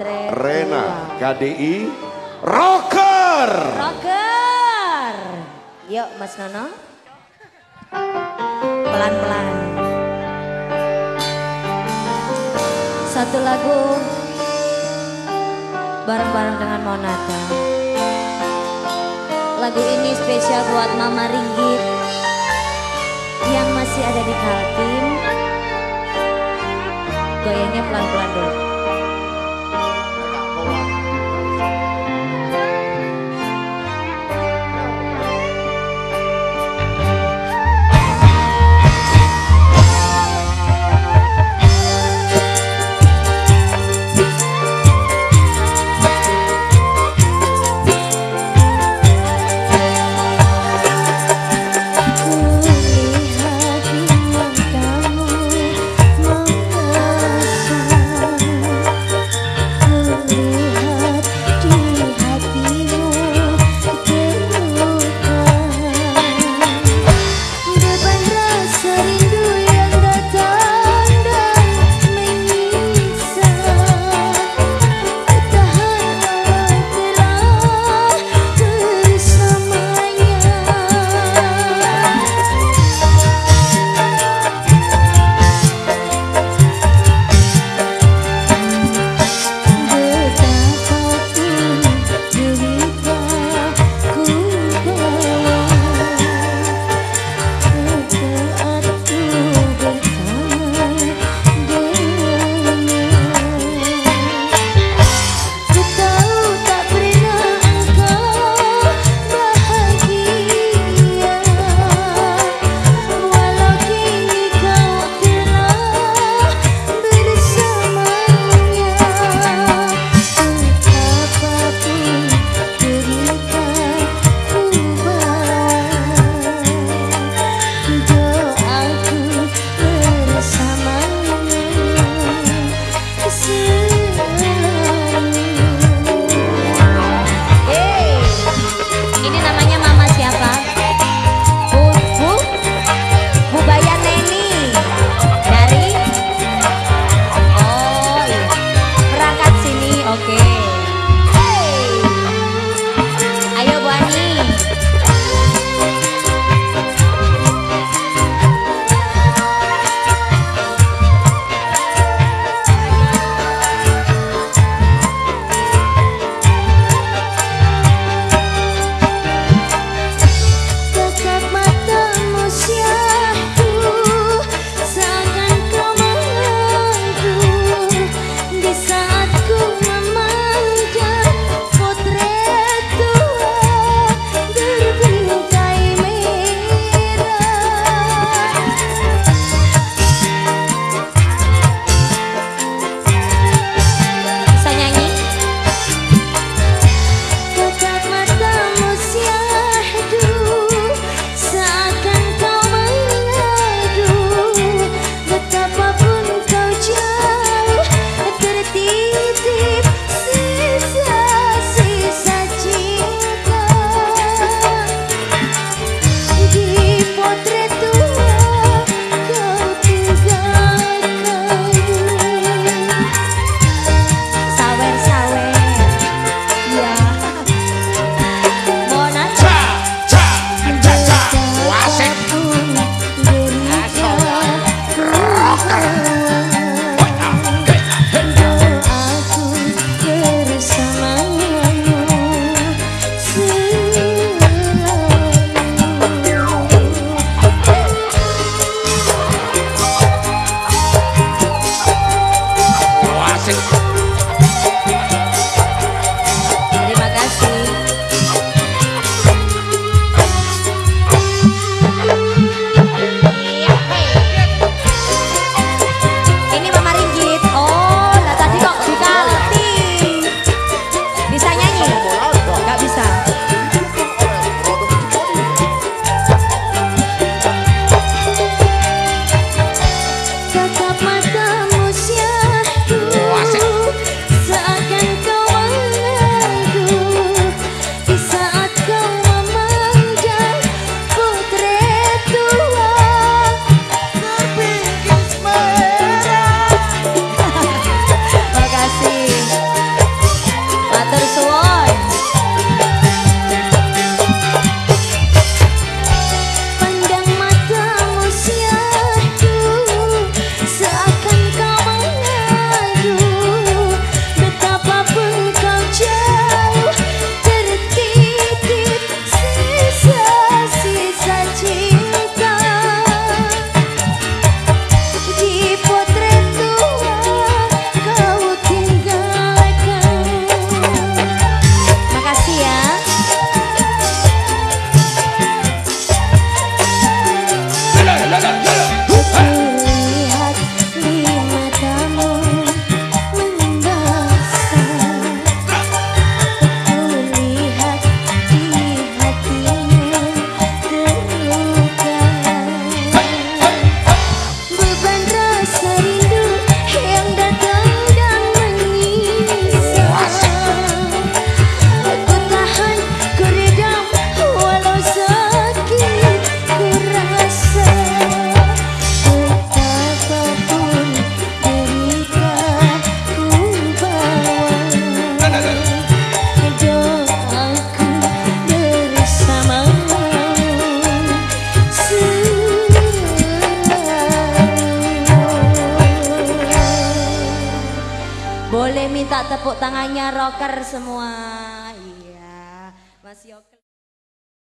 Rena KDI Rocker. Rocker. Yuk Mas Nono. Pelan-pelan. Satu lagu bareng-bareng dengan Monata. Lagu ini spesial buat Mama Ringgit yang masih ada di Kaltim. Goyangnya pelan-pelan dulu. Tepuk tangannya rocker semua. Iya, Mas Yoko.